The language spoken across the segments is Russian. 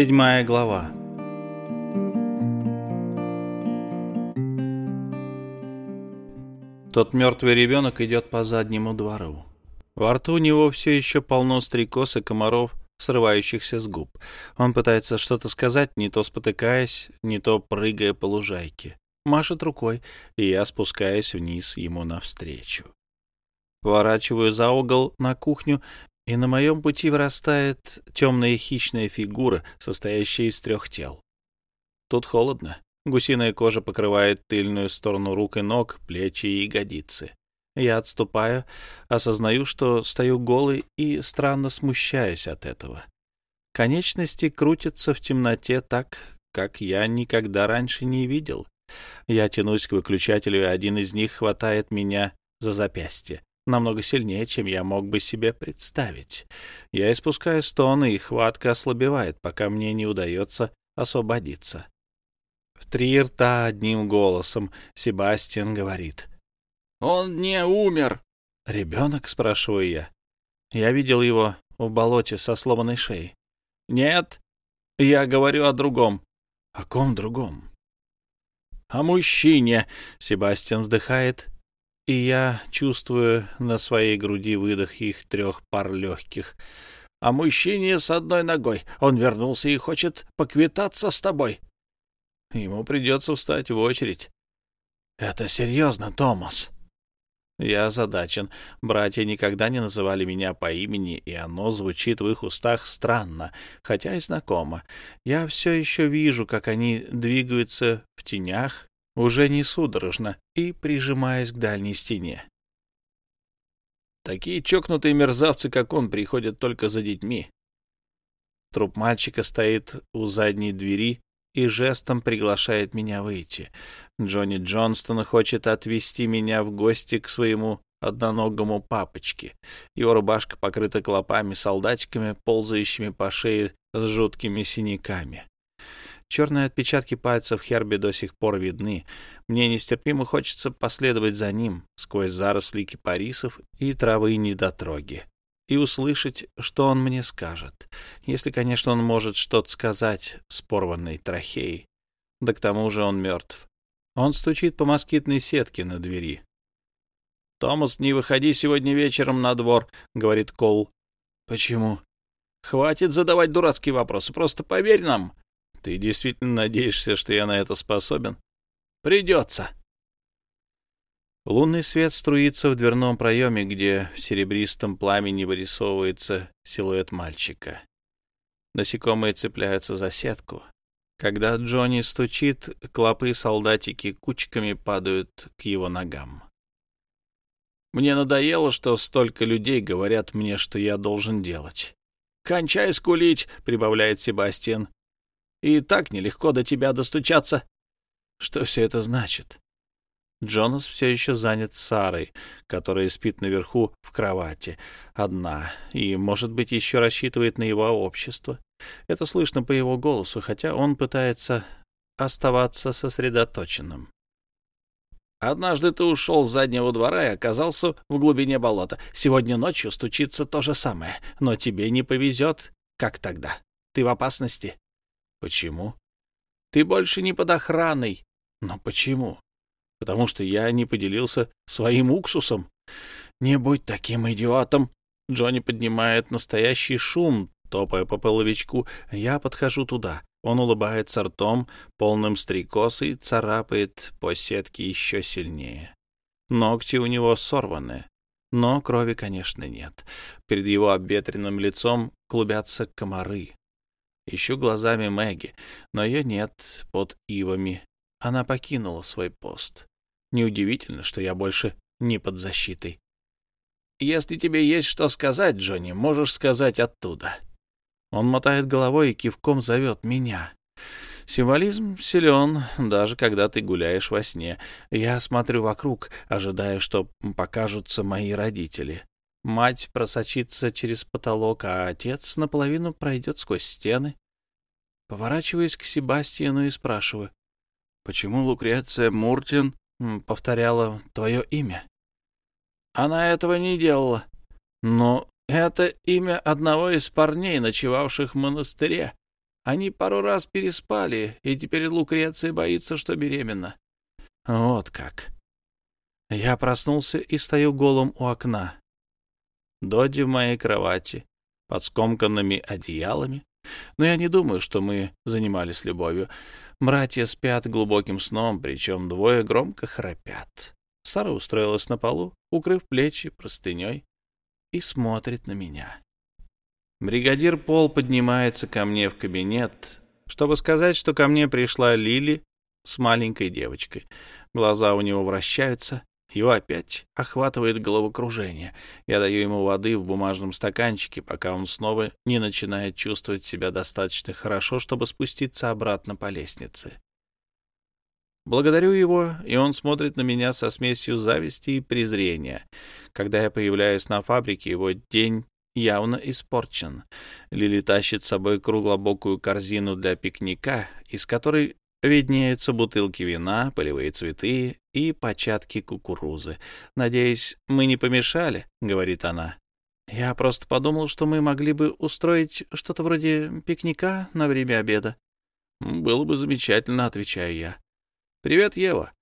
Седьмая глава. Тот мертвый ребенок идет по заднему двору. Во рту у него все еще полно стрекоз и комаров, срывающихся с губ. Он пытается что-то сказать, не то спотыкаясь, не то прыгая по лужайке. Машет рукой, и я спускаюсь вниз ему навстречу. Поворачиваю за угол на кухню, и на моем пути вырастает темная хищная фигура, состоящая из трех тел. Тут холодно. Гусиная кожа покрывает тыльную сторону рук и ног, плечи и ягодицы. Я отступаю, осознаю, что стою голый и странно смущаюсь от этого. Конечности крутятся в темноте так, как я никогда раньше не видел. Я тянусь к выключателю, и один из них хватает меня за запястье. Намного сильнее, чем я мог бы себе представить. Я испускаю стоны, и хватка ослабевает, пока мне не удается освободиться. В три рта одним голосом Себастьян говорит. «Он не умер!» «Ребенок?» — спрашиваю я. Я видел его в болоте со сломанной шеей. «Нет, я говорю о другом». «О ком другом?» «О мужчине!» — Себастьян вздыхает, и я чувствую на своей груди выдох их трех пар легких. «О мужчине с одной ногой. Он вернулся и хочет поквитаться с тобой». Ему придется встать в очередь. «Это серьезно, Томас?» Я озадачен. Братья никогда не называли меня по имени, и оно звучит в их устах странно, хотя и знакомо. Я все еще вижу, как они двигаются в тенях, уже не судорожно, и прижимаясь к дальней стене. Такие чокнутые мерзавцы, как он, приходят только за детьми. Труп мальчика стоит у задней двери, и жестом приглашает меня выйти. Джонни Джонстон хочет отвезти меня в гости к своему одноногому папочке. Его рубашка покрыта клопами, солдатиками, ползающими по шее с жуткими синяками. Черные отпечатки пальцев Херби до сих пор видны. Мне нестерпимо хочется последовать за ним сквозь заросли кипарисов и травы недотроги и услышать, что он мне скажет. Если, конечно, он может что-то сказать с порванной трахеей. Да к тому же он мертв. Он стучит по москитной сетке на двери. «Томас, не выходи сегодня вечером на двор», — говорит Коул. «Почему?» «Хватит задавать дурацкие вопросы, просто поверь нам». «Ты действительно надеешься, что я на это способен?» «Придется». Лунный свет струится в дверном проеме, где в серебристом пламени вырисовывается силуэт мальчика. Насекомые цепляются за сетку. Когда Джонни стучит, клопы-солдатики кучками падают к его ногам. «Мне надоело, что столько людей говорят мне, что я должен делать». «Кончай скулить», — прибавляет Себастьян. «И так нелегко до тебя достучаться». «Что все это значит?» Джонас все еще занят Сарой, которая спит наверху в кровати, одна, и, может быть, еще рассчитывает на его общество. Это слышно по его голосу, хотя он пытается оставаться сосредоточенным. «Однажды ты ушел с заднего двора и оказался в глубине болота. Сегодня ночью стучится то же самое, но тебе не повезет, как тогда. Ты в опасности». «Почему?» «Ты больше не под охраной». «Но почему?» потому что я не поделился своим уксусом. Не будь таким идиотом. Джонни поднимает настоящий шум, топая по половичку. Я подхожу туда. Он улыбается ртом, полным стрекоз, и царапает по сетке еще сильнее. Ногти у него сорваны, но крови, конечно, нет. Перед его обветренным лицом клубятся комары. Ищу глазами Мэгги, но ее нет под ивами. Она покинула свой пост. Неудивительно, что я больше не под защитой. «Если тебе есть что сказать, Джонни, можешь сказать оттуда». Он мотает головой и кивком зовет меня. Символизм силен, даже когда ты гуляешь во сне. Я смотрю вокруг, ожидая, что покажутся мои родители. Мать просочится через потолок, а отец наполовину пройдет сквозь стены. Поворачиваюсь к Себастьяну и спрашиваю, почему Лукреция Муртин повторяла твое имя. Она этого не делала. Но это имя одного из парней, ночевавших в монастыре. Они пару раз переспали, и теперь Лукреция боится, что беременна. Вот как. Я проснулся и стою голым у окна. Доди в моей кровати, под скомканными одеялами. Но я не думаю, что мы занимались любовью. Братья спят глубоким сном, причем двое громко храпят. Сара устроилась на полу, укрыв плечи простыней, и смотрит на меня. Бригадир Пол поднимается ко мне в кабинет, чтобы сказать, что ко мне пришла Лили с маленькой девочкой. Глаза у него вращаются, его опять охватывает головокружение. Я даю ему воды в бумажном стаканчике, пока он снова не начинает чувствовать себя достаточно хорошо, чтобы спуститься обратно по лестнице. Благодарю его, и он смотрит на меня со смесью зависти и презрения. Когда я появляюсь на фабрике, его день явно испорчен. Лили тащит с собой круглобокую корзину для пикника, из которой виднеются бутылки вина, полевые цветы и початки кукурузы. «Надеюсь, мы не помешали», — говорит она. «Я просто подумал, что мы могли бы устроить что-то вроде пикника на время обеда». «Было бы замечательно», — отвечаю я. «Привет, Ева».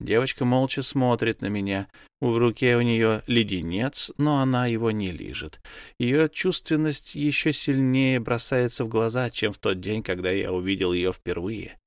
Девочка молча смотрит на меня. В руке у нее леденец, но она его не лижет. Ее чувственность еще сильнее бросается в глаза, чем в тот день, когда я увидел ее впервые.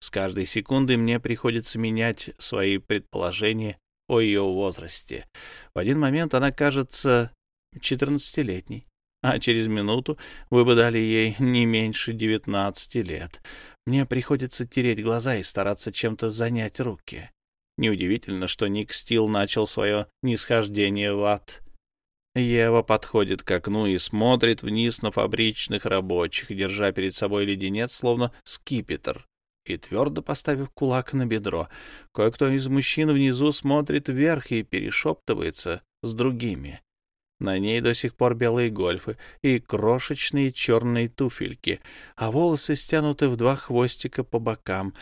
С каждой секундой мне приходится менять свои предположения о ее возрасте. В один момент она кажется четырнадцатилетней, а через минуту вы бы дали ей не меньше девятнадцати лет. Мне приходится тереть глаза и стараться чем-то занять руки. Неудивительно, что Ник Стил начал свое нисхождение в ад. Ева подходит к окну и смотрит вниз на фабричных рабочих, держа перед собой леденец, словно скипетр, и твердо поставив кулак на бедро. Кое-кто из мужчин внизу смотрит вверх и перешептывается с другими. На ней до сих пор белые гольфы и крошечные черные туфельки, а волосы стянуты в два хвостика по бокам.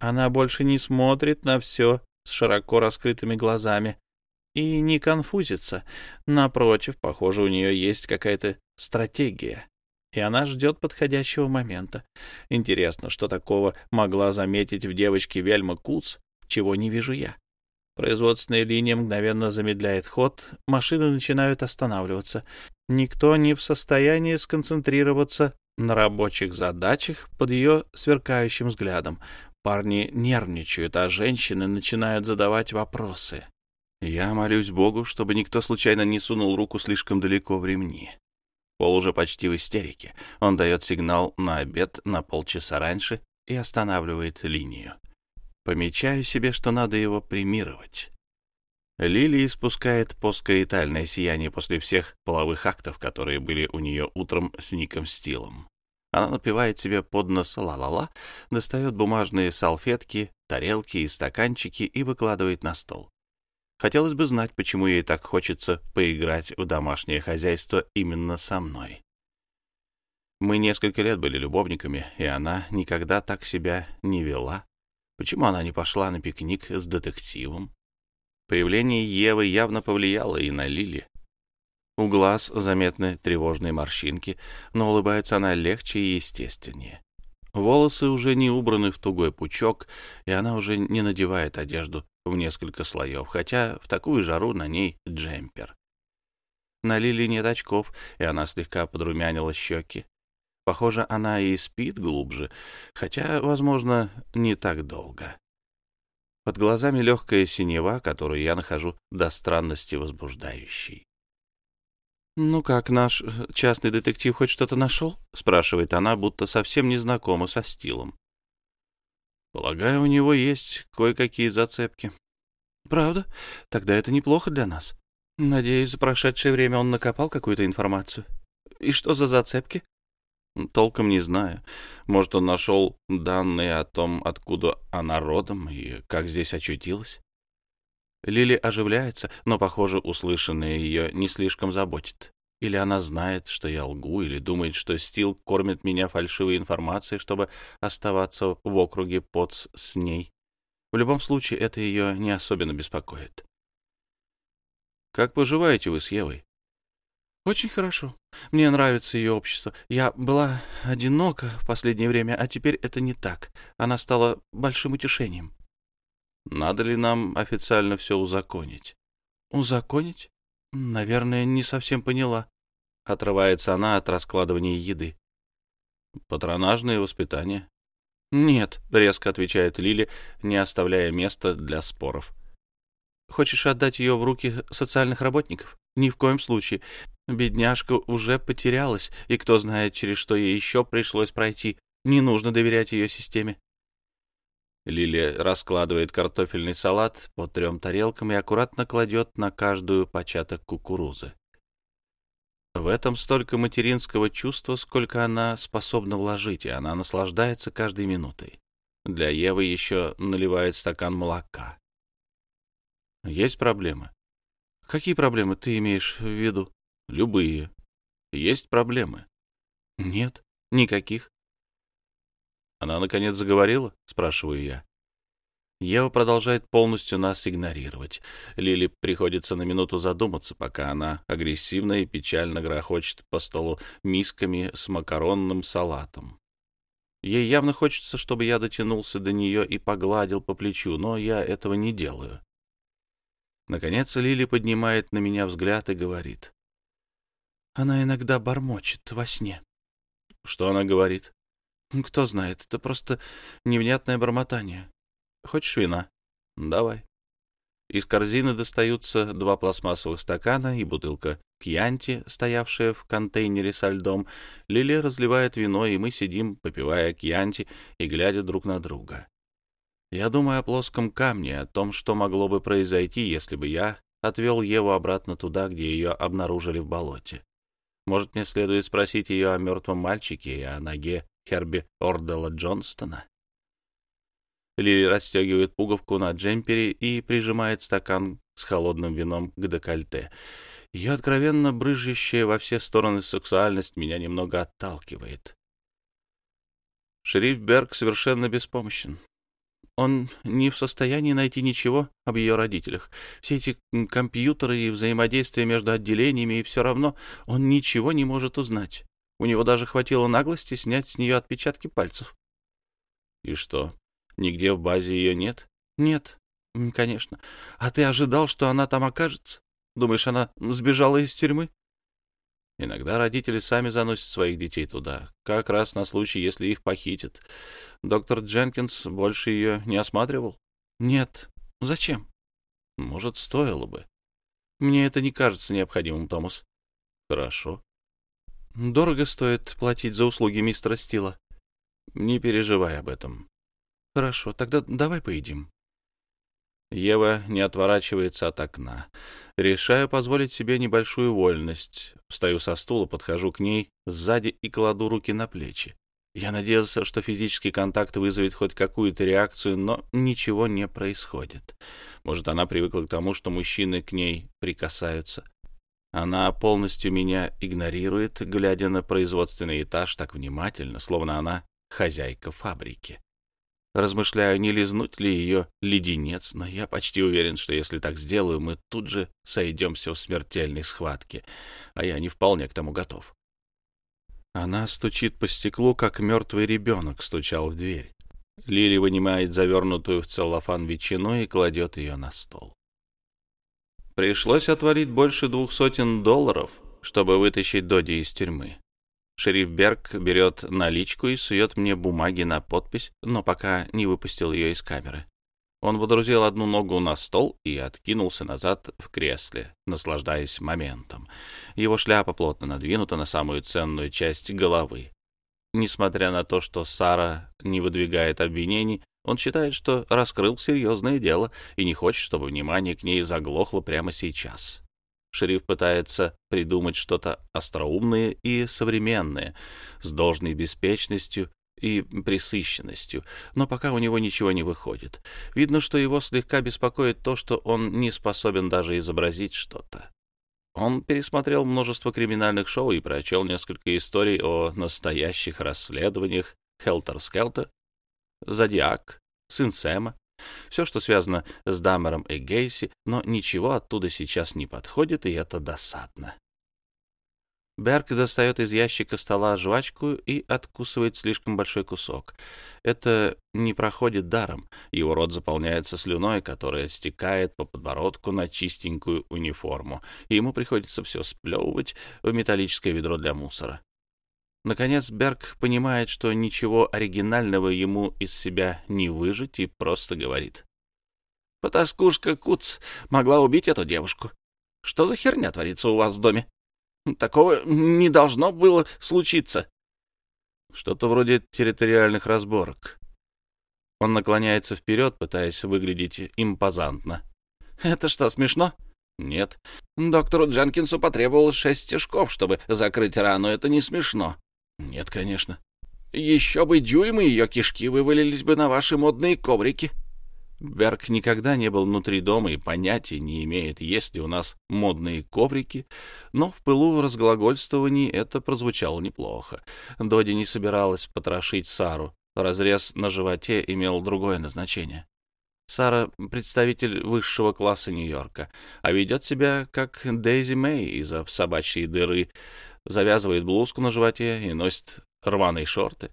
Она больше не смотрит на все с широко раскрытыми глазами и не конфузится. Напротив, похоже, у нее есть какая-то стратегия, и она ждет подходящего момента. Интересно, что такого могла заметить в девочке Вельма Куц, чего не вижу я. Производственная линия мгновенно замедляет ход, машины начинают останавливаться. Никто не в состоянии сконцентрироваться на рабочих задачах под ее сверкающим взглядом. Парни нервничают, а женщины начинают задавать вопросы. Я молюсь Богу, чтобы никто случайно не сунул руку слишком далеко в ремни. Пол уже почти в истерике. Он дает сигнал на обед на полчаса раньше и останавливает линию. Помечаю себе, что надо его премировать. Лили испускает поскоитальное сияние после всех половых актов, которые были у нее утром с Ником Стилом. Она напевает себе под нос «ла-ла-ла», достает бумажные салфетки, тарелки и стаканчики и выкладывает на стол. Хотелось бы знать, почему ей так хочется поиграть в домашнее хозяйство именно со мной. Мы несколько лет были любовниками, и она никогда так себя не вела. Почему она не пошла на пикник с детективом? Появление Евы явно повлияло и на Лили. У глаз заметны тревожные морщинки, но улыбается она легче и естественнее. Волосы уже не убраны в тугой пучок, и она уже не надевает одежду в несколько слоев, хотя в такую жару на ней джемпер. На Лили нет очков, и она слегка подрумянила щеки. Похоже, она и спит глубже, хотя, возможно, не так долго. Под глазами легкая синева, которую я нахожу до странности возбуждающей. «Ну как, наш э, частный детектив хоть что-то нашел?» — спрашивает она, будто совсем не знакома со стилом. «Полагаю, у него есть кое-какие зацепки». «Правда? Тогда это неплохо для нас. Надеюсь, за прошедшее время он накопал какую-то информацию. И что за зацепки?» «Толком не знаю. Может, он нашел данные о том, откуда она родом и как здесь очутилась?» Лили оживляется, но, похоже, услышанное ее не слишком заботит. Или она знает, что я лгу, или думает, что Стил кормит меня фальшивой информацией, чтобы оставаться в округе ПОЦ с ней. В любом случае, это ее не особенно беспокоит. «Как поживаете вы с Евой?» Очень хорошо. Мне нравится ее общество. Я была одинока в последнее время, а теперь это не так. Она стала большим утешением. Надо ли нам официально все узаконить? Узаконить? Наверное, не совсем поняла. Отрывается она от раскладывания еды. Патронажное воспитание. Нет, резко отвечает Лили, не оставляя места для споров. Хочешь отдать ее в руки социальных работников? Ни в коем случае. Бедняжка уже потерялась, и кто знает, через что ей еще пришлось пройти. Не нужно доверять ее системе. Лили раскладывает картофельный салат по трем тарелкам и аккуратно кладет на каждую початок кукурузы. В этом столько материнского чувства, сколько она способна вложить, и она наслаждается каждой минутой. Для Евы еще наливает стакан молока. Есть проблемы? Какие проблемы ты имеешь в виду? Любые. Есть проблемы? Нет, никаких. Она, наконец, заговорила? Спрашиваю я. Ева продолжает полностью нас игнорировать. Лили приходится на минуту задуматься, пока она агрессивно и печально грохочет по столу мисками с макаронным салатом. Ей явно хочется, чтобы я дотянулся до нее и погладил по плечу, но я этого не делаю. Наконец Лили поднимает на меня взгляд и говорит. Она иногда бормочет во сне. Что она говорит? Кто знает, это просто невнятное бормотание. Хочешь вина? Давай. Из корзины достаются два пластмассовых стакана и бутылка кьянти, стоявшая в контейнере со льдом. Лили разливает вино, и мы сидим, попивая кьянти и глядя друг на друга. Я думаю о плоском камне, о том, что могло бы произойти, если бы я отвел Еву обратно туда, где ее обнаружили в болоте. Может, мне следует спросить ее о мертвом мальчике и о ноге Херби Ордела Джонстона? Лили расстегивает пуговку на джемпере и прижимает стакан с холодным вином к декольте. Ее откровенно брызжущая во все стороны сексуальность меня немного отталкивает. Шериф Берг совершенно беспомощен. Он не в состоянии найти ничего об ее родителях. Все эти компьютеры и взаимодействие между отделениями, и все равно он ничего не может узнать. У него даже хватило наглости снять с нее отпечатки пальцев. И что, нигде в базе ее нет? Нет, конечно. А ты ожидал, что она там окажется? Думаешь, она сбежала из тюрьмы? Иногда родители сами заносят своих детей туда, как раз на случай, если их похитят. Доктор Дженкинс больше ее не осматривал? Нет. Зачем? Может, стоило бы. Мне это не кажется необходимым, Томас. Хорошо. Дорого стоит платить за услуги мистера Стила. Не переживай об этом. Хорошо, тогда давай поедим. Ева не отворачивается от окна. Решаю позволить себе небольшую вольность. Встаю со стула, подхожу к ней сзади и кладу руки на плечи. Я надеялся, что физический контакт вызовет хоть какую-то реакцию, но ничего не происходит. Может, она привыкла к тому, что мужчины к ней прикасаются. Она полностью меня игнорирует, глядя на производственный этаж так внимательно, словно она хозяйка фабрики. Размышляю, не лизнуть ли ее леденец, но я почти уверен, что если так сделаю, мы тут же сойдемся в смертельной схватке, а я не вполне к тому готов. Она стучит по стеклу, как мертвый ребенок стучал в дверь. Лили вынимает завернутую в целлофан ветчину и кладет ее на стол. Пришлось отвалить больше двух сотен долларов, чтобы вытащить Доди из тюрьмы. Шериф Берг берет наличку и сует мне бумаги на подпись, но пока не выпустил ее из камеры. Он водрузил одну ногу на стол и откинулся назад в кресле, наслаждаясь моментом. Его шляпа плотно надвинута на самую ценную часть головы. Несмотря на то, что Сара не выдвигает обвинений, он считает, что раскрыл серьезное дело и не хочет, чтобы внимание к ней заглохло прямо сейчас. Шериф пытается придумать что-то остроумное и современное, с должной беспечностью и присыщенностью, но пока у него ничего не выходит. Видно, что его слегка беспокоит то, что он не способен даже изобразить что-то. Он пересмотрел множество криминальных шоу и прочел несколько историй о настоящих расследованиях Хелтер-Скелтер, Зодиак, Сын Сэма, все, что связано с Дамером и Гейси, но ничего оттуда сейчас не подходит, и это досадно. Берг достает из ящика стола жвачку и откусывает слишком большой кусок. Это не проходит даром. Его рот заполняется слюной, которая стекает по подбородку на чистенькую униформу, и ему приходится все сплевывать в металлическое ведро для мусора. Наконец Берг понимает, что ничего оригинального ему из себя не выжить, и просто говорит. «Потаскушка Куц могла убить эту девушку. Что за херня творится у вас в доме?» Такого не должно было случиться. Что-то вроде территориальных разборок. Он наклоняется вперед, пытаясь выглядеть импозантно. «Это что, смешно?» «Нет. Доктору Дженкинсу потребовалось шесть стежков, чтобы закрыть рану. Это не смешно». «Нет, конечно». «Еще бы дюймы, ее кишки вывалились бы на ваши модные коврики». Берг никогда не был внутри дома и понятия не имеет, есть ли у нас модные коврики, но в пылу разглагольствований это прозвучало неплохо. Доди не собиралась потрошить Сару. Разрез на животе имел другое назначение. Сара — представитель высшего класса Нью-Йорка, а ведет себя как Дейзи Мэй из-за собачьей дыры, завязывает блузку на животе и носит рваные шорты.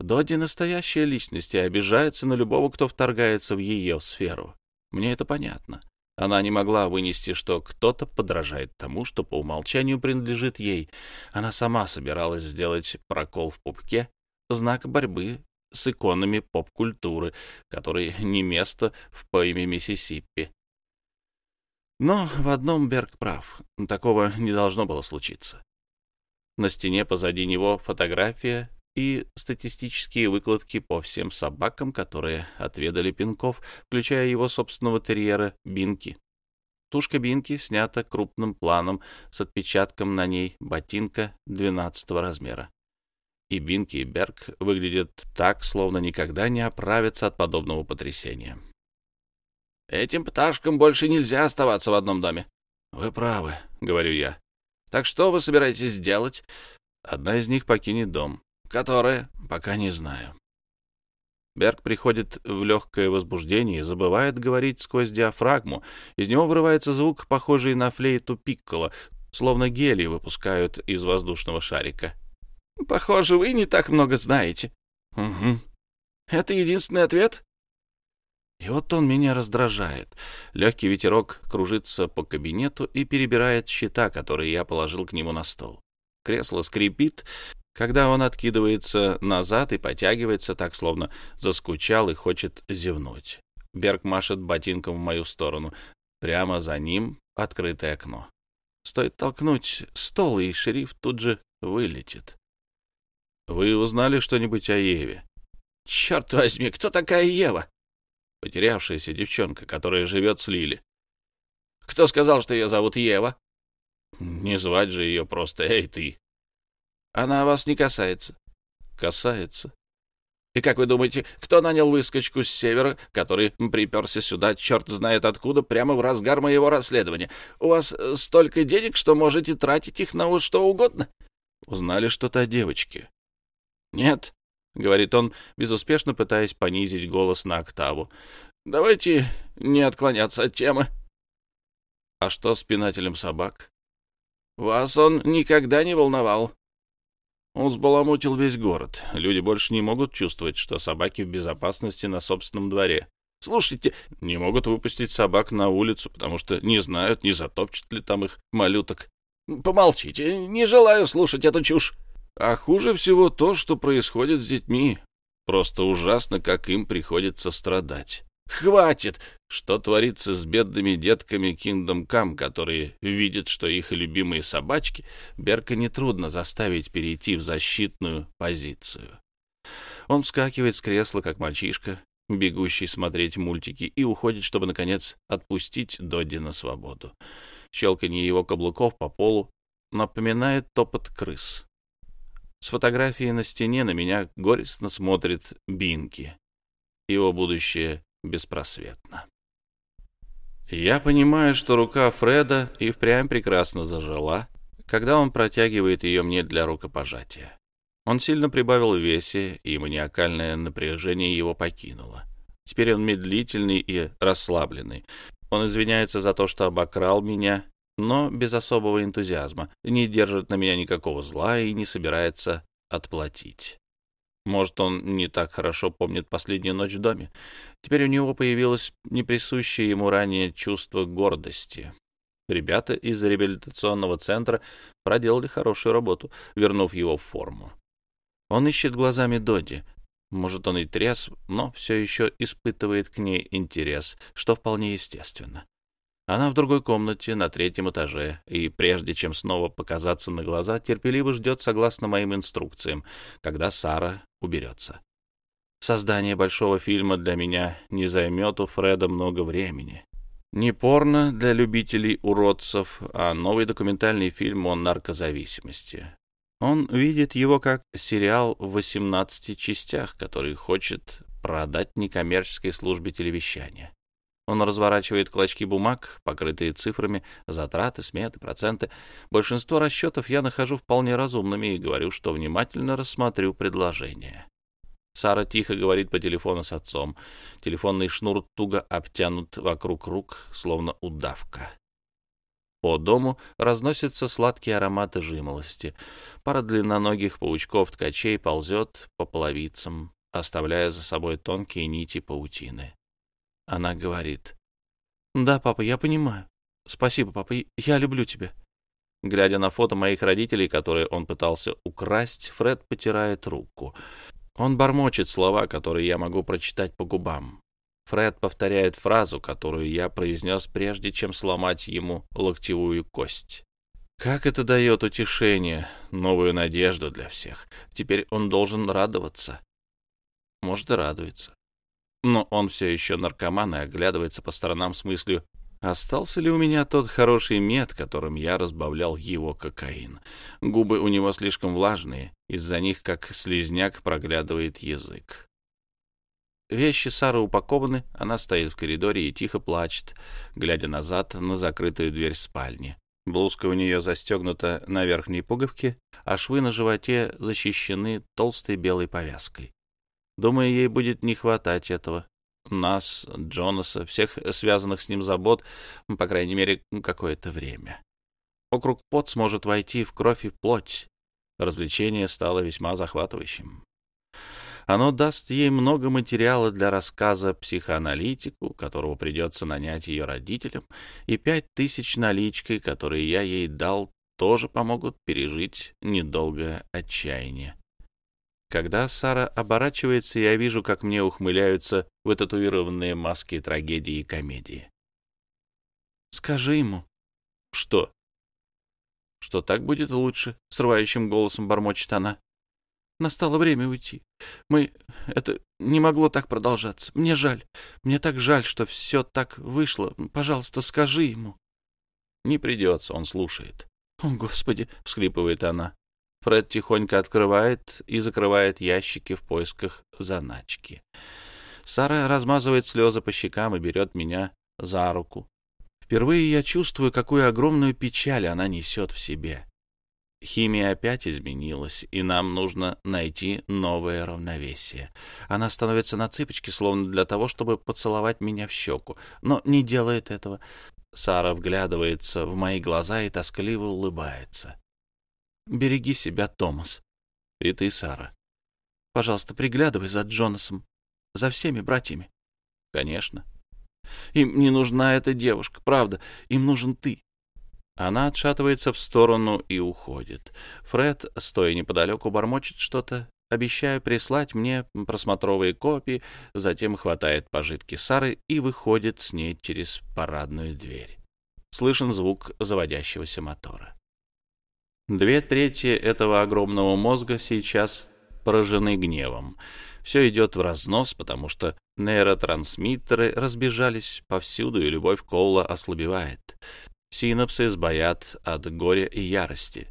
Додди — настоящая личность и обижается на любого, кто вторгается в ее сферу. Мне это понятно. Она не могла вынести, что кто-то подражает тому, что по умолчанию принадлежит ей. Она сама собиралась сделать прокол в пупке, знак борьбы с иконами поп-культуры, которой не место в поэме Миссисипи. Но в одном Берг прав. Такого не должно было случиться. На стене позади него фотография и статистические выкладки по всем собакам, которые отведали пинков, включая его собственного терьера Бинки. Тушка Бинки снята крупным планом с отпечатком на ней ботинка 12 размера. И Бинки и Берг выглядят так, словно никогда не оправятся от подобного потрясения. «Этим пташкам больше нельзя оставаться в одном доме». «Вы правы», — говорю я. «Так что вы собираетесь делать?» Одна из них покинет дом. Которое? Пока не знаю. Берг приходит в легкое возбуждение и забывает говорить сквозь диафрагму. Из него вырывается звук, похожий на флейту пикколо, словно гелий выпускают из воздушного шарика. «Похоже, вы не так много знаете». «Угу». «Это единственный ответ?» И вот он меня раздражает. Легкий ветерок кружится по кабинету и перебирает счета, которые я положил к нему на стол. Кресло скрипит, когда он откидывается назад и потягивается так, словно заскучал и хочет зевнуть. Берг машет ботинком в мою сторону. Прямо за ним открытое окно. Стоит толкнуть стол, и шериф тут же вылетит. «Вы узнали что-нибудь о Еве?» «Черт возьми, кто такая Ева?» «Потерявшаяся девчонка, которая живет с Лили». «Кто сказал, что ее зовут Ева?» «Не звать же ее просто «Эй, ты». Она вас не касается. Касается. И как вы думаете, кто нанял выскочку с севера, который приперся сюда, черт знает откуда, прямо в разгар моего расследования? У вас э, столько денег, что можете тратить их на что угодно? Узнали что-то о девочке? Нет, — говорит он, безуспешно пытаясь понизить голос на октаву. Давайте не отклоняться от темы. А что с пинателем собак? Вас он никогда не волновал. Он взбаламутил весь город. Люди больше не могут чувствовать, что собаки в безопасности на собственном дворе. Слушайте, не могут выпустить собак на улицу, потому что не знают, не затопчет ли там их малюток. Помолчите, не желаю слушать эту чушь. А хуже всего то, что происходит с детьми. Просто ужасно, как им приходится страдать. Хватит! Что творится с бедными детками Kingdom Come, которые видят, что их любимые собачки Берка нетрудно заставить перейти в защитную позицию. Он вскакивает с кресла, как мальчишка, бегущий смотреть мультики, и уходит, чтобы, наконец, отпустить Додди на свободу. Щелканье его каблуков по полу напоминает топот крыс. С фотографией на стене на меня горестно смотрит Бинки. Его будущее беспросветно. Я понимаю, что рука Фреда и впрямь прекрасно зажила, когда он протягивает ее мне для рукопожатия. Он сильно прибавил в весе, и маниакальное напряжение его покинуло. Теперь он медлительный и расслабленный. Он извиняется за то, что обокрал меня, но без особого энтузиазма, не держит на меня никакого зла и не собирается отплатить. Может, он не так хорошо помнит последнюю ночь в доме. Теперь у него появилось неприсущее ему ранее чувство гордости. Ребята из реабилитационного центра проделали хорошую работу, вернув его в форму. Он ищет глазами Доди. Может, он и трезв, но все еще испытывает к ней интерес, что вполне естественно. Она в другой комнате, на третьем этаже, и прежде чем снова показаться на глаза, терпеливо ждет, согласно моим инструкциям, когда Сара уберется. Создание большого фильма для меня не займет у Фреда много времени. Не порно для любителей уродцев, а новый документальный фильм о наркозависимости. Он видит его как сериал в 18 частях, который хочет продать некоммерческой службе телевещания. Он разворачивает клочки бумаг, покрытые цифрами, затраты, сметы, проценты. Большинство расчетов я нахожу вполне разумными и говорю, что внимательно рассмотрю предложение. Сара тихо говорит по телефону с отцом. Телефонный шнур туго обтянут вокруг рук, словно удавка. По дому разносятся сладкие ароматы жимолости. Пара длинноногих паучков-ткачей ползет по половицам, оставляя за собой тонкие нити паутины. Она говорит. «Да, папа, я понимаю. Спасибо, папа, я люблю тебя». Глядя на фото моих родителей, которые он пытался украсть, Фред потирает руку. Он бормочет слова, которые я могу прочитать по губам. Фред повторяет фразу, которую я произнес прежде, чем сломать ему локтевую кость. Как это дает утешение, новую надежду для всех. Теперь он должен радоваться. Может, и радуется. Но он все еще наркоман и оглядывается по сторонам с мыслью, остался ли у меня тот хороший мед, которым я разбавлял его кокаин. Губы у него слишком влажные, из-за них, как слизняк, проглядывает язык. Вещи Сары упакованы, она стоит в коридоре и тихо плачет, глядя назад на закрытую дверь спальни. Блузка у нее застегнута на верхней пуговке, а швы на животе защищены толстой белой повязкой. Думаю, ей будет не хватать этого. Нас, Джонаса, всех связанных с ним забот, по крайней мере, какое-то время. Округ Пот сможет войти в кровь и плоть. Развлечение стало весьма захватывающим. Оно даст ей много материала для рассказа психоаналитику, которого придется нанять ее родителям, и пять тысяч наличкой, которые я ей дал, тоже помогут пережить недолгое отчаяние. Когда Сара оборачивается, я вижу, как мне ухмыляются вытатуированные маски трагедии и комедии. «Скажи ему». «Что?» «Что так будет лучше», — срывающим голосом бормочет она. «Настало время уйти. Мы... Это не могло так продолжаться. Мне жаль. Мне так жаль, что все так вышло. Пожалуйста, скажи ему». «Не придется, он слушает». «О, Господи!» — всхлипывает она. Фред тихонько открывает и закрывает ящики в поисках заначки. Сара размазывает слезы по щекам и берет меня за руку. Впервые я чувствую, какую огромную печаль она несет в себе. Химия опять изменилась, и нам нужно найти новое равновесие. Она становится на цыпочки, словно для того, чтобы поцеловать меня в щеку, но не делает этого. Сара вглядывается в мои глаза и тоскливо улыбается. Береги себя, Томас. И ты, Сара. Пожалуйста, приглядывай за Джонасом, за всеми братьями. Конечно. Им не нужна эта девушка, правда. Им нужен ты. Она отшатывается в сторону и уходит. Фред, стоя неподалеку, бормочет что-то, обещая прислать мне просмотровые копии, затем хватает пожитки Сары и выходит с ней через парадную дверь. Слышен звук заводящегося мотора. Две трети этого огромного мозга сейчас поражены гневом. Все идет в разнос, потому что нейротрансмиттеры разбежались повсюду, и любовь Коула ослабевает. Синапсы сбоят от горя и ярости.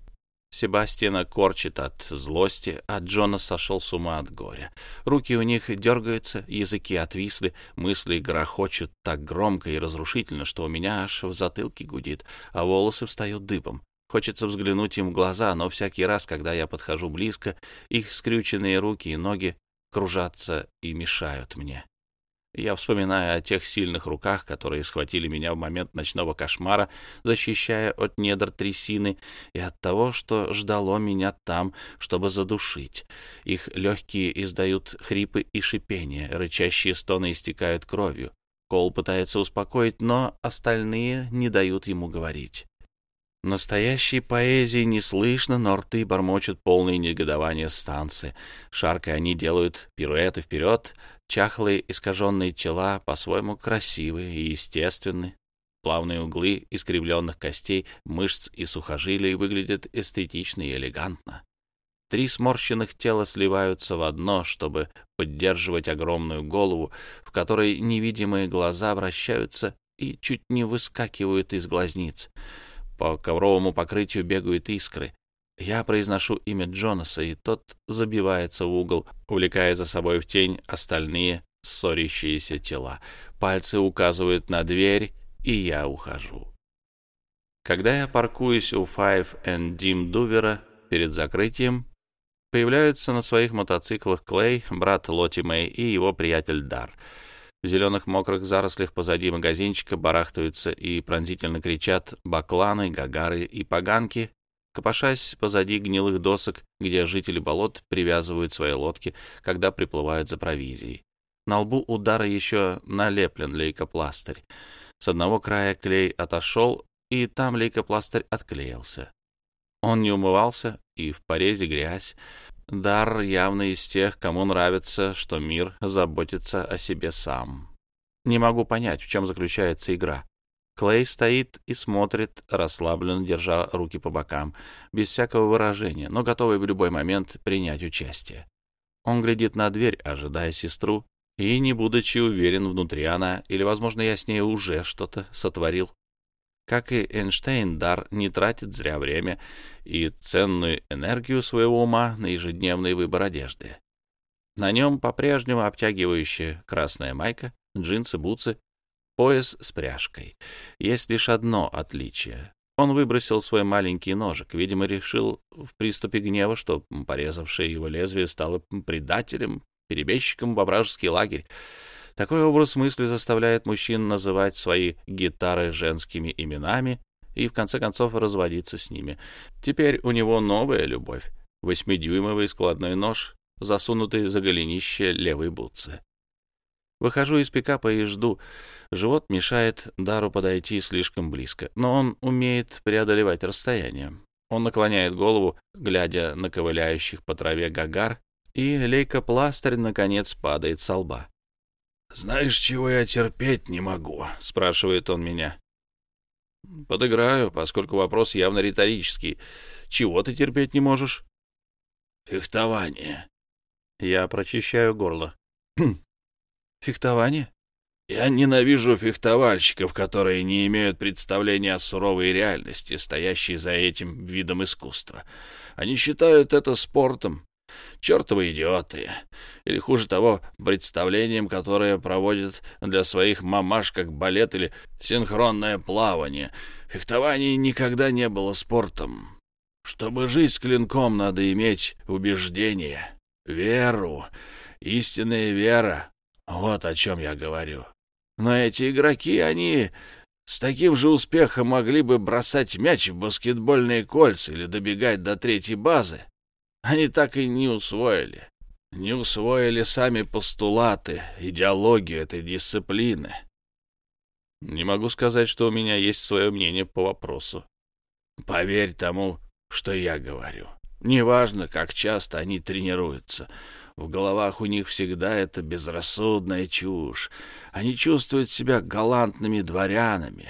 Себастьяна корчит от злости, а Джона сошел с ума от горя. Руки у них дергаются, языки отвисли, мысли грохочут так громко и разрушительно, что у меня аж в затылке гудит, а волосы встают дыбом. Хочется взглянуть им в глаза, но всякий раз, когда я подхожу близко, их скрюченные руки и ноги кружатся и мешают мне. Я вспоминаю о тех сильных руках, которые схватили меня в момент ночного кошмара, защищая от недр трясины, и от того, что ждало меня там, чтобы задушить. Их легкие издают хрипы и шипения, рычащие стоны истекают кровью. Кол пытается успокоить, но остальные не дают ему говорить. Настоящей поэзии не слышно, но рты бормочут полные негодования станции. Шаркой они делают пируэты вперед, чахлые искаженные тела по-своему красивые и естественны. Плавные углы искривленных костей, мышц и сухожилий выглядят эстетично и элегантно. Три сморщенных тела сливаются в одно, чтобы поддерживать огромную голову, в которой невидимые глаза вращаются и чуть не выскакивают из глазниц — по ковровому покрытию бегают искры. Я произношу имя Джонаса, и тот забивается в угол, увлекая за собой в тень остальные ссорящиеся тела. Пальцы указывают на дверь, и я ухожу. Когда я паркуюсь у Five and Dim Дувера перед закрытием, появляются на своих мотоциклах Клей, брат Лоти Мэй и его приятель Дар — в зеленых мокрых зарослях позади магазинчика барахтаются и пронзительно кричат бакланы, гагары и поганки, копошась позади гнилых досок, где жители болот привязывают свои лодки, когда приплывают за провизией. На лбу удара еще налеплен лейкопластырь. С одного края клей отошел, и там лейкопластырь отклеился. Он не умывался, и в порезе грязь. Дар явно из тех, кому нравится, что мир заботится о себе сам. Не могу понять, в чем заключается игра. Клей стоит и смотрит, расслабленно держа руки по бокам, без всякого выражения, но готовый в любой момент принять участие. Он глядит на дверь, ожидая сестру, и, не будучи уверен, внутри она, или, возможно, я с ней уже что-то сотворил. Как и Эйнштейн, Дар не тратит зря время и ценную энергию своего ума на ежедневный выбор одежды. На нем по-прежнему обтягивающая красная майка, джинсы, бутсы, пояс с пряжкой. Есть лишь одно отличие. Он выбросил свой маленький ножик, видимо, решил в приступе гнева, что порезавшее его лезвие стало предателем, перебежчиком в вражеский лагерь. Такой образ мысли заставляет мужчин называть свои гитары женскими именами и, в конце концов, разводиться с ними. Теперь у него новая любовь — восьмидюймовый складной нож, засунутый за голенище левой бутсы. Выхожу из пикапа и жду. Живот мешает Дару подойти слишком близко, но он умеет преодолевать расстояние. Он наклоняет голову, глядя на ковыляющих по траве гагар, и лейкопластырь, наконец, падает со лба. «Знаешь, чего я терпеть не могу?» — спрашивает он меня. Подыграю, поскольку вопрос явно риторический. Чего ты терпеть не можешь? Фехтование. Я прочищаю горло. Фехтование? Я ненавижу фехтовальщиков, которые не имеют представления о суровой реальности, стоящей за этим видом искусства. Они считают это спортом, Чертовы идиоты. Или, хуже того, представлением, которое проводят для своих мамаш как балет или синхронное плавание. Фехтование никогда не было спортом. Чтобы жить с клинком, надо иметь убеждение, веру, истинная вера. Вот о чем я говорю. Но эти игроки, они с таким же успехом могли бы бросать мяч в баскетбольные кольца или добегать до третьей базы. Они так и не усвоили. Не усвоили сами постулаты, идеологию этой дисциплины. Не могу сказать, что у меня есть свое мнение по вопросу. Поверь тому, что я говорю. Неважно, как часто они тренируются. В головах у них всегда это безрассудная чушь. Они чувствуют себя галантными дворянами,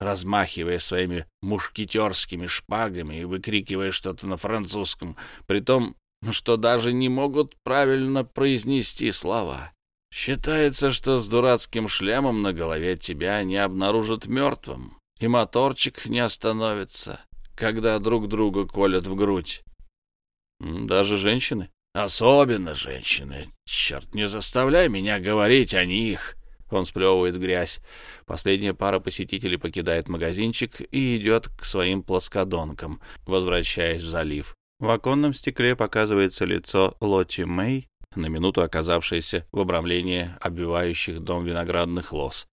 размахивая своими мушкетерскими шпагами и выкрикивая что-то на французском, при том, что даже не могут правильно произнести слова. Считается, что с дурацким шлемом на голове тебя не обнаружат мертвым, и моторчик не остановится, когда друг друга колят в грудь. Даже женщины? Особенно женщины. Черт, не заставляй меня говорить о них. Он сплевывает грязь. Последняя пара посетителей покидает магазинчик и идет к своим плоскодонкам, возвращаясь в залив. В оконном стекле показывается лицо Лотти Мэй на минуту оказавшаяся в обрамлении обвивающих дом виноградных лоз.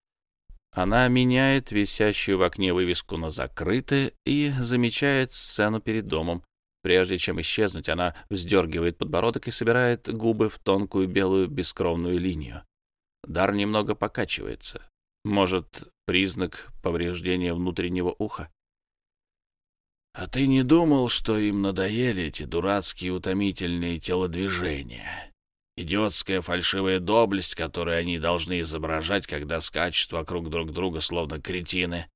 Она меняет висящую в окне вывеску на «закрытое» и замечает сцену перед домом. Прежде чем исчезнуть, она вздергивает подбородок и собирает губы в тонкую белую бескровную линию. Дар немного покачивается. Может, признак повреждения внутреннего уха? «А ты не думал, что им надоели эти дурацкие утомительные телодвижения?» Идиотская фальшивая доблесть, которую они должны изображать, когда скачут вокруг друг друга, словно кретины.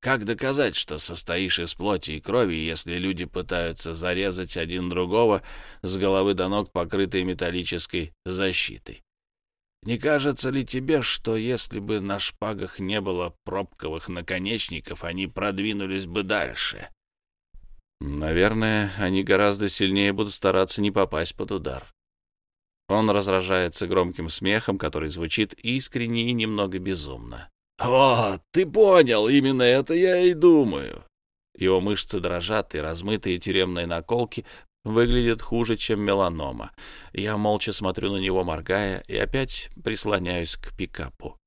Как доказать, что состоишь из плоти и крови, если люди пытаются зарезать один другого с головы до ног, покрытой металлической защитой? Не кажется ли тебе, что если бы на шпагах не было пробковых наконечников, они продвинулись бы дальше? Наверное, они гораздо сильнее будут стараться не попасть под удар. Он разражается громким смехом, который звучит искренне и немного безумно. «О, ты понял, именно это я и думаю». Его мышцы дрожат, и размытые тюремные наколки выглядят хуже, чем меланома. Я молча смотрю на него, моргая, и опять прислоняюсь к пикапу.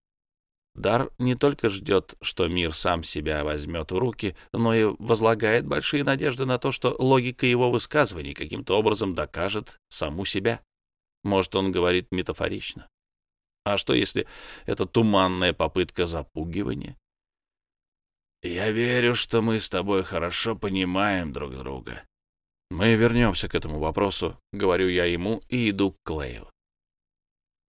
Дар не только ждет, что мир сам себя возьмет в руки, но и возлагает большие надежды на то, что логика его высказываний каким-то образом докажет саму себя. Может, он говорит метафорично. А что, если это туманная попытка запугивания? «Я верю, что мы с тобой хорошо понимаем друг друга». «Мы вернемся к этому вопросу», — говорю я ему и иду к Клею.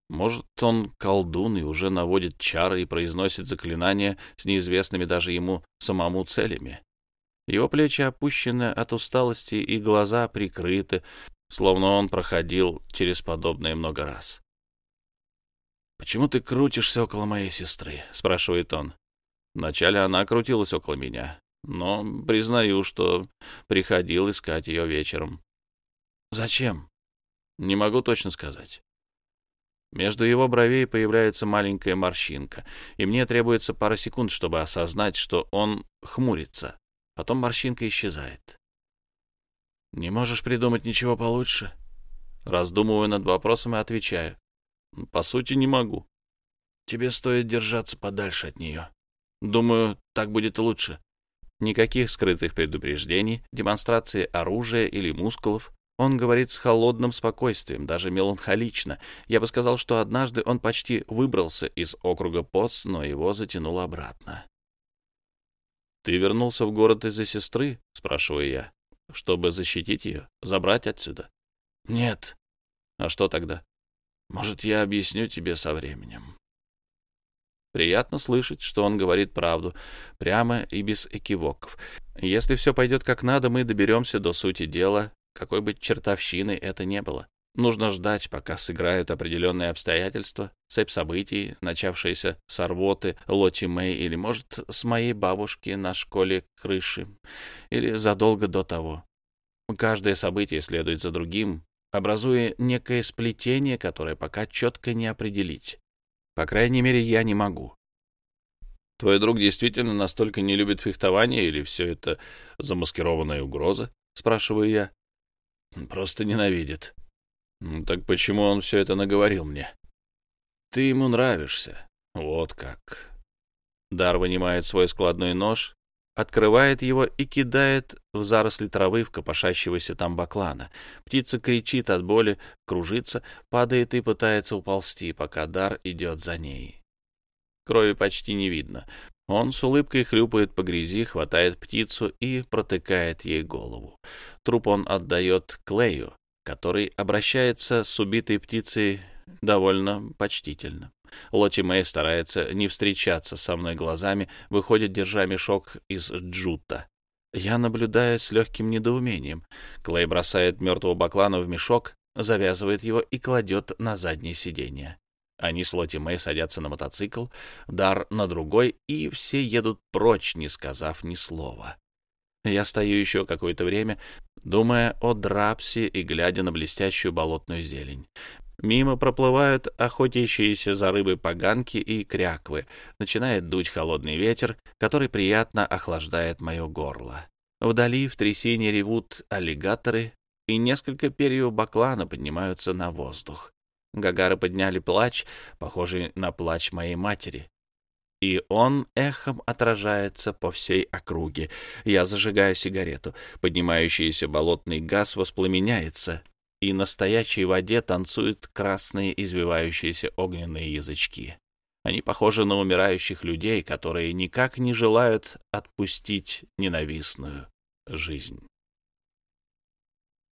Может, он колдун и уже наводит чары и произносит заклинания с неизвестными даже ему самому целями. Его плечи опущены от усталости и глаза прикрыты, словно он проходил через подобное много раз. «Почему ты крутишься около моей сестры?» — спрашивает он. Вначале она крутилась около меня, но признаю, что приходил искать ее вечером. «Зачем?» «Не могу точно сказать». Между его бровей появляется маленькая морщинка, и мне требуется пара секунд, чтобы осознать, что он хмурится. Потом морщинка исчезает. Не можешь придумать ничего получше? Раздумываю над вопросом и отвечаю. По сути, не могу. Тебе стоит держаться подальше от нее. Думаю, так будет лучше. Никаких скрытых предупреждений, демонстрации оружия или мускулов. Он говорит с холодным спокойствием, даже меланхолично. Я бы сказал, что однажды он почти выбрался из округа Потс, но его затянуло обратно. «Ты вернулся в город из-за сестры?» — спрашиваю я чтобы защитить ее, забрать отсюда? Нет. А что тогда? Может, я объясню тебе со временем. Приятно слышать, что он говорит правду, прямо и без экивоков. Если все пойдет как надо, мы доберемся до сути дела, какой бы чертовщиной это не было. Нужно ждать, пока сыграют определенные обстоятельства, цепь событий, начавшаяся с рвоты Лоти Мэй или, может, с моей бабушки на школе крыши, или задолго до того. Каждое событие следует за другим, образуя некое сплетение, которое пока четко не определить. По крайней мере, я не могу. Твой друг действительно настолько не любит фехтование или все это замаскированная угроза? Спрашиваю я. Просто ненавидит. Так почему он все это наговорил мне? Ты ему нравишься. Вот как. Дар вынимает свой складной нож, открывает его и кидает в заросли травы в копошащегося там баклана. Птица кричит от боли, кружится, падает и пытается уползти, пока Дар идет за ней. Крови почти не видно. Он с улыбкой хлюпает по грязи, хватает птицу и протыкает ей голову. Труп он отдает Клею, который обращается с убитой птицей довольно почтительно. Лоти Мэй старается не встречаться со мной глазами, выходит, держа мешок из джута. Я наблюдаю с легким недоумением. Клей бросает мертвого баклана в мешок, завязывает его и кладет на заднее сиденье. Они с Лоти Мэй садятся на мотоцикл, Дар на другой, и все едут прочь, не сказав ни слова. Я стою еще какое-то время, думая о драпсе и глядя на блестящую болотную зелень. Мимо проплывают охотящиеся за рыбой поганки и кряквы. Начинает дуть холодный ветер, который приятно охлаждает мое горло. Вдали в трясине ревут аллигаторы, и несколько перьев баклана поднимаются на воздух. Гагары подняли плач, похожий на плач моей матери. И он эхом отражается по всей округе. Я зажигаю сигарету. Поднимающийся болотный газ воспламеняется, и на стоячей воде танцуют красные извивающиеся огненные язычки. Они похожи на умирающих людей, которые никак не желают отпустить ненавистную жизнь.